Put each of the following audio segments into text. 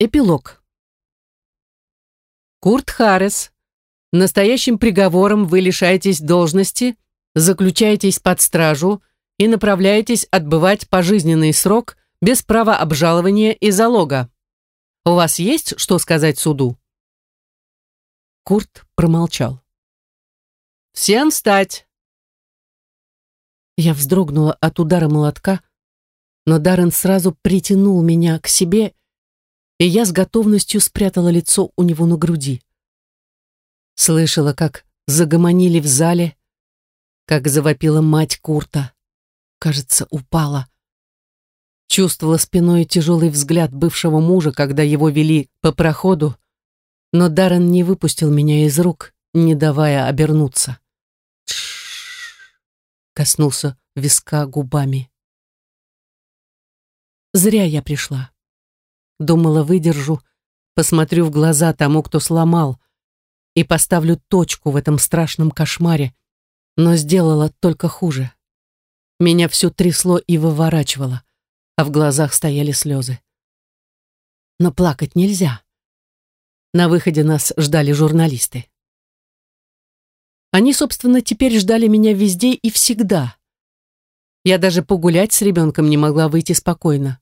Эпилог. Курт Харрис, настоящим приговором вы лишаетесь должности, заключаетесь под стражу и направляетесь отбывать пожизненный срок без права обжалования и залога. У вас есть что сказать суду? Курт промолчал. «Всем встать!» Я вздрогнула от удара молотка, но Даррен сразу притянул меня к себе и я с готовностью спрятала лицо у него на груди. Слышала, как загомонили в зале, как завопила мать Курта. Кажется, упала. Чувствовала спиной тяжелый взгляд бывшего мужа, когда его вели по проходу, но Даррен не выпустил меня из рук, не давая обернуться. Тш коснулся виска губами. Зря я пришла. Думала, выдержу, посмотрю в глаза тому, кто сломал, и поставлю точку в этом страшном кошмаре, но сделала только хуже. Меня все трясло и выворачивало, а в глазах стояли слезы. Но плакать нельзя. На выходе нас ждали журналисты. Они, собственно, теперь ждали меня везде и всегда. Я даже погулять с ребенком не могла выйти спокойно.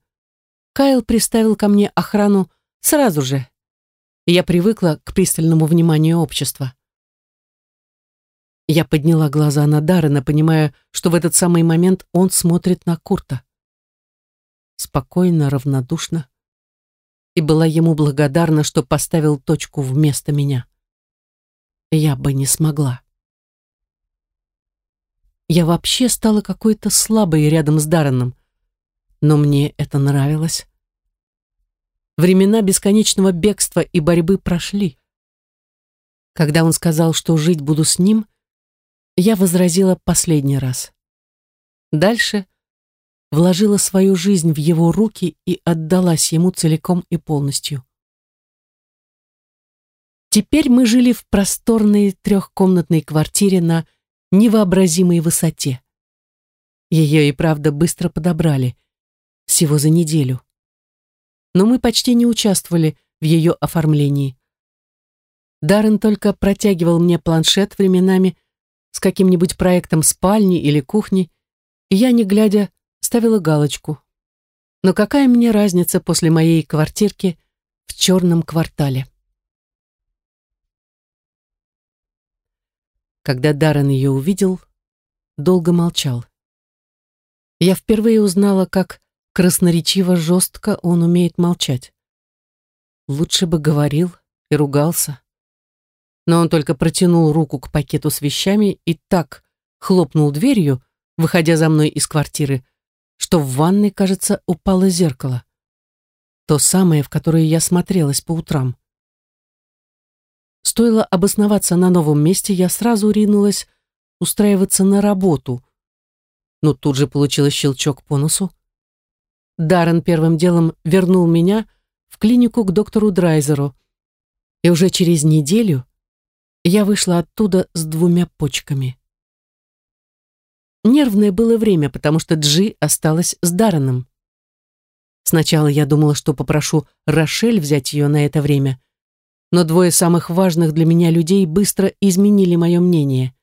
Кайл приставил ко мне охрану сразу же. И я привыкла к пристальному вниманию общества. Я подняла глаза на Даррена, понимая, что в этот самый момент он смотрит на Курта. Спокойно, равнодушно. И была ему благодарна, что поставил точку вместо меня. Я бы не смогла. Я вообще стала какой-то слабой рядом с Дарреном но мне это нравилось. Времена бесконечного бегства и борьбы прошли. Когда он сказал, что жить буду с ним, я возразила последний раз. Дальше вложила свою жизнь в его руки и отдалась ему целиком и полностью. Теперь мы жили в просторной трехкомнатной квартире на невообразимой высоте. Ее и правда быстро подобрали всего за неделю. Но мы почти не участвовали в ее оформлении. Даррен только протягивал мне планшет временами с каким-нибудь проектом спальни или кухни, и я, не глядя, ставила галочку. Но какая мне разница после моей квартирки в черном квартале? Когда Даррен ее увидел, долго молчал. Я впервые узнала, как Красноречиво жестко он умеет молчать. Лучше бы говорил и ругался. Но он только протянул руку к пакету с вещами и так хлопнул дверью, выходя за мной из квартиры, что в ванной, кажется, упало зеркало. То самое, в которое я смотрелась по утрам. Стоило обосноваться на новом месте, я сразу ринулась устраиваться на работу. Но тут же получила щелчок по носу. Даррен первым делом вернул меня в клинику к доктору Драйзеру. И уже через неделю я вышла оттуда с двумя почками. Нервное было время, потому что Джи осталась с Дарреном. Сначала я думала, что попрошу Рошель взять ее на это время, но двое самых важных для меня людей быстро изменили мое мнение.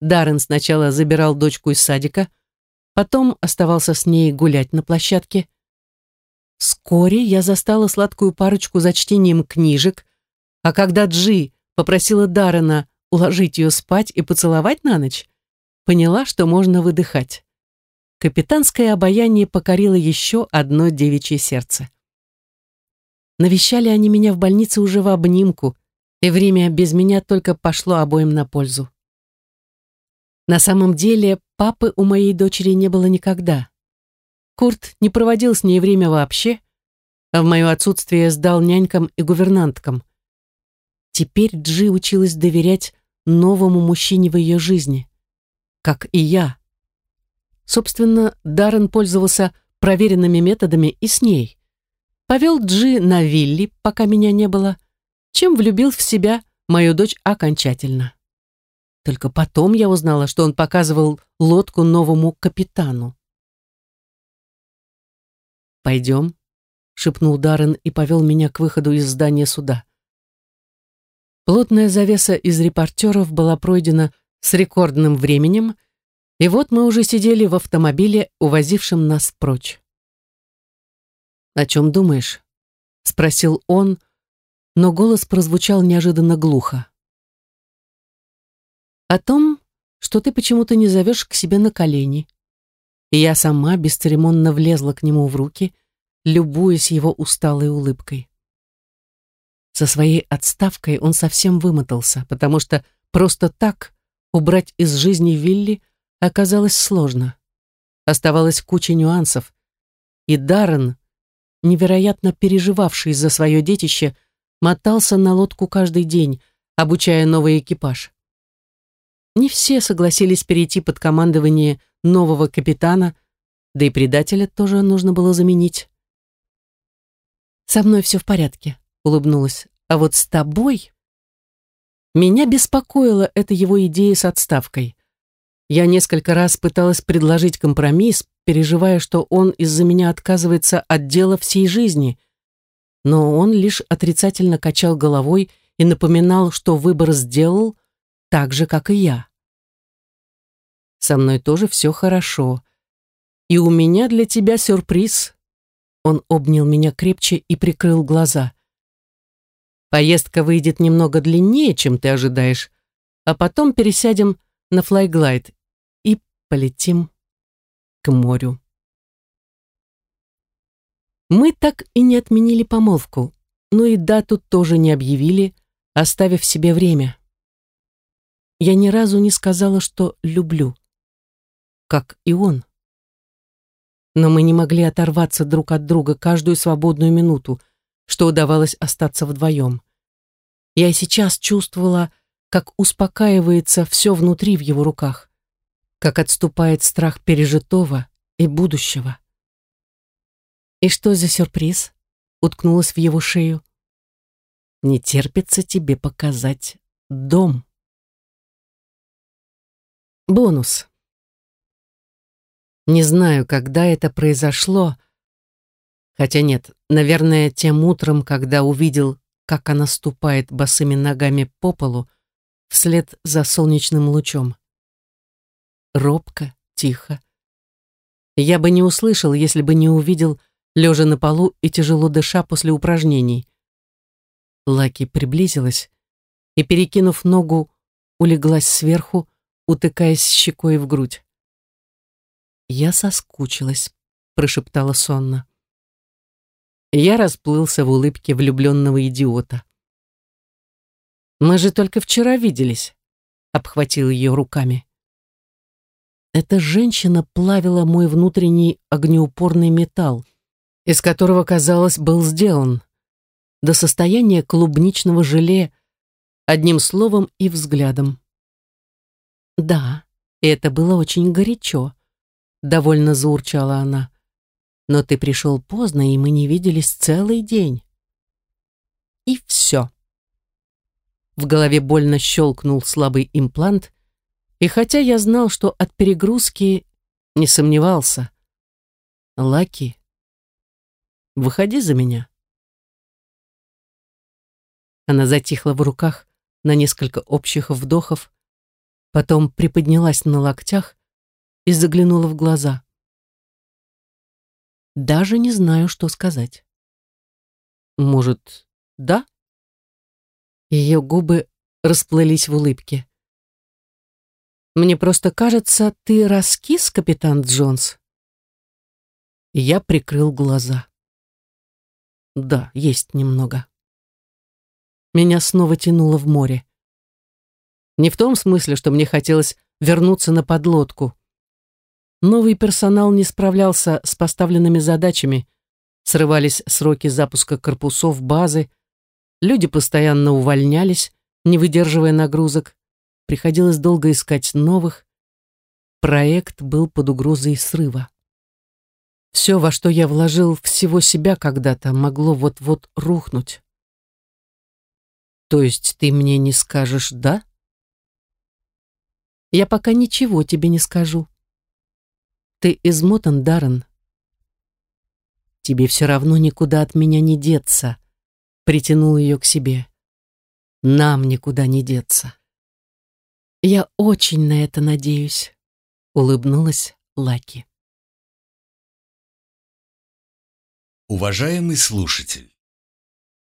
Даррен сначала забирал дочку из садика, Потом оставался с ней гулять на площадке. Вскоре я застала сладкую парочку за чтением книжек, а когда Джи попросила Даррена уложить ее спать и поцеловать на ночь, поняла, что можно выдыхать. Капитанское обаяние покорило еще одно девичье сердце. Навещали они меня в больнице уже в обнимку, и время без меня только пошло обоим на пользу. На самом деле, папы у моей дочери не было никогда. Курт не проводил с ней время вообще, а в мое отсутствие сдал нянькам и гувернанткам. Теперь Джи училась доверять новому мужчине в ее жизни, как и я. Собственно, Даррен пользовался проверенными методами и с ней. Повел Джи на вилли, пока меня не было, чем влюбил в себя мою дочь окончательно. Только потом я узнала, что он показывал лодку новому капитану. «Пойдем», — шепнул Даррен и повел меня к выходу из здания суда. Плотная завеса из репортеров была пройдена с рекордным временем, и вот мы уже сидели в автомобиле, увозившем нас прочь. «О чем думаешь?» — спросил он, но голос прозвучал неожиданно глухо. «О том, что ты почему-то не зовешь к себе на колени». И я сама бесцеремонно влезла к нему в руки, любуясь его усталой улыбкой. Со своей отставкой он совсем вымотался, потому что просто так убрать из жизни Вилли оказалось сложно. Оставалась куча нюансов, и Даррен, невероятно переживавший за свое детище, мотался на лодку каждый день, обучая новый экипаж. Не все согласились перейти под командование нового капитана, да и предателя тоже нужно было заменить. «Со мной все в порядке», улыбнулась. А вот с тобой... Меня беспокоила эта его идея с отставкой. Я несколько раз пыталась предложить компромисс, переживая, что он из-за меня отказывается от дела всей жизни. Но он лишь отрицательно качал головой и напоминал, что выбор сделал так же, как и я. Со мной тоже все хорошо. И у меня для тебя сюрприз. Он обнял меня крепче и прикрыл глаза. Поездка выйдет немного длиннее, чем ты ожидаешь, а потом пересядем на флайглайд и полетим к морю. Мы так и не отменили помолвку, но и дату тоже не объявили, оставив себе время. Я ни разу не сказала, что люблю, как и он. Но мы не могли оторваться друг от друга каждую свободную минуту, что удавалось остаться вдвоем. Я сейчас чувствовала, как успокаивается все внутри в его руках, как отступает страх пережитого и будущего. «И что за сюрприз?» уткнулась в его шею. «Не терпится тебе показать дом». Бонус. Не знаю, когда это произошло, Хотя нет, наверное, тем утром, когда увидел, как она ступает босыми ногами по полу, вслед за солнечным лучом. Робко, тихо. Я бы не услышал, если бы не увидел, лежа на полу и тяжело дыша после упражнений. Лаки приблизилась и, перекинув ногу, улеглась сверху, утыкаясь щекой в грудь. «Я соскучилась», — прошептала сонно. Я расплылся в улыбке влюбленного идиота. «Мы же только вчера виделись», — обхватил ее руками. Эта женщина плавила мой внутренний огнеупорный металл, из которого, казалось, был сделан, до состояния клубничного желе, одним словом и взглядом. «Да, это было очень горячо», — довольно заурчала она но ты пришел поздно, и мы не виделись целый день. И все. В голове больно щелкнул слабый имплант, и хотя я знал, что от перегрузки не сомневался. Лаки, выходи за меня. Она затихла в руках на несколько общих вдохов, потом приподнялась на локтях и заглянула в глаза. Даже не знаю, что сказать. Может, да? Ее губы расплылись в улыбке. Мне просто кажется, ты раскис, капитан Джонс. Я прикрыл глаза. Да, есть немного. Меня снова тянуло в море. Не в том смысле, что мне хотелось вернуться на подлодку. Новый персонал не справлялся с поставленными задачами, срывались сроки запуска корпусов базы, люди постоянно увольнялись, не выдерживая нагрузок, приходилось долго искать новых. Проект был под угрозой срыва. Все, во что я вложил всего себя когда-то, могло вот-вот рухнуть. То есть ты мне не скажешь «да»? Я пока ничего тебе не скажу. Ты измотан, Даррен. тебе все равно никуда от меня не деться. Притянул ее к себе. Нам никуда не деться. Я очень на это надеюсь, улыбнулась Лаки. Уважаемый слушатель,